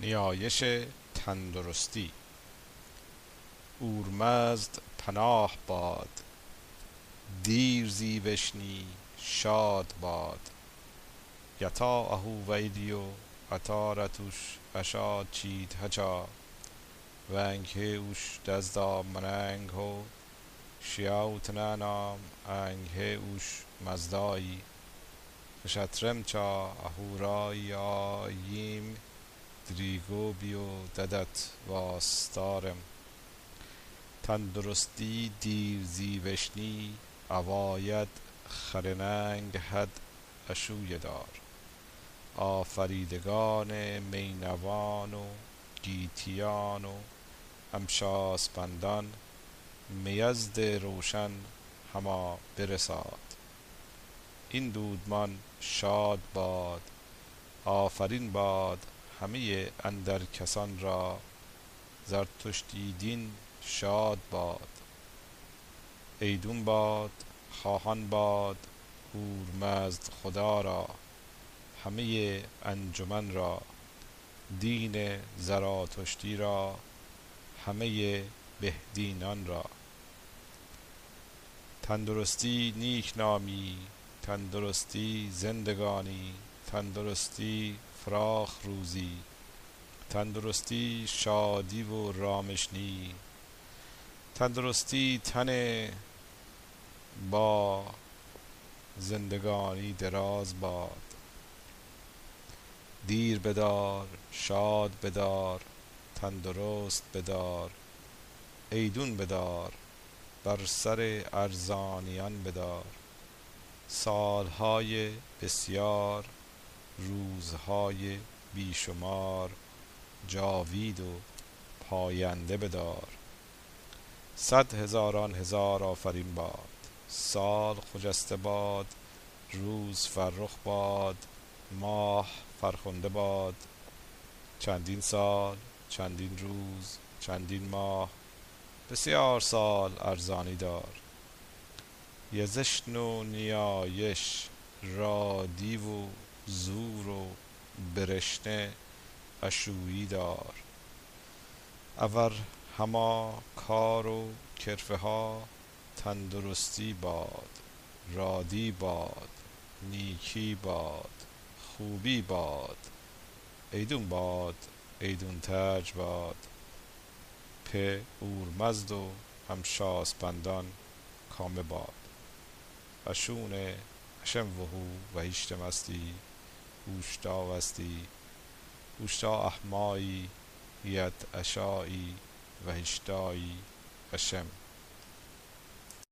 نیایش تندرستی. اورمزد پناه باد. دیر زی وشنی شاد باد. یطاعه ویدیو اتارتوش اشاد چید هچا ونگه اوش دزدا مننگ هو. شیاوتنانام انگه اوش مزدایی. فشترمچا اهورایی آییم دریگو بیو ددت واستارم تندرستی دیر زیوشنی اواید خرننگ حد اشوی دار. آفریدگان مینوان و گیتیان و امشاسپندان می‌زد روشن هما برساد. این دودمان شاد باد آفرین باد همه اندر کسان را زرتشتی دین شاد باد. ایدون باد خواهان باد هورمزد خدا را همه انجمن را دین زراتشتی را همه بهدینان را. تندرستی نیکنامی تندرستی زندگانی تندرستی فراخ روزی تندرستی شادی و رامشنی. تندرستی تن با زندگانی دراز باد. دیر بدار شاد بدار تندرست بدار. ایدون بدار بر سر ارزانیان بدار. سالهای بسیار روزهای بیشمار جاوید و پاینده بدار. صد هزاران هزار آفرین باد. سال خجسته باد روز فرخ باد ماه فرخنده باد. چندین سال چندین روز چندین ماه. بسیار سال ارزانی دار. یزشن و نیایش رادی و زور و برشنه اشویی دار. اور هما کار و کرفه ها تندرستی باد رادی باد نیکی باد خوبی باد. ایدون باد ایدون ترج باد. په اورمزد و همشاسپندان کامه باد. اشون اشم وهو و هیشتمستی وستی اوشتا احمایی یت اشایی و هشتایی اشم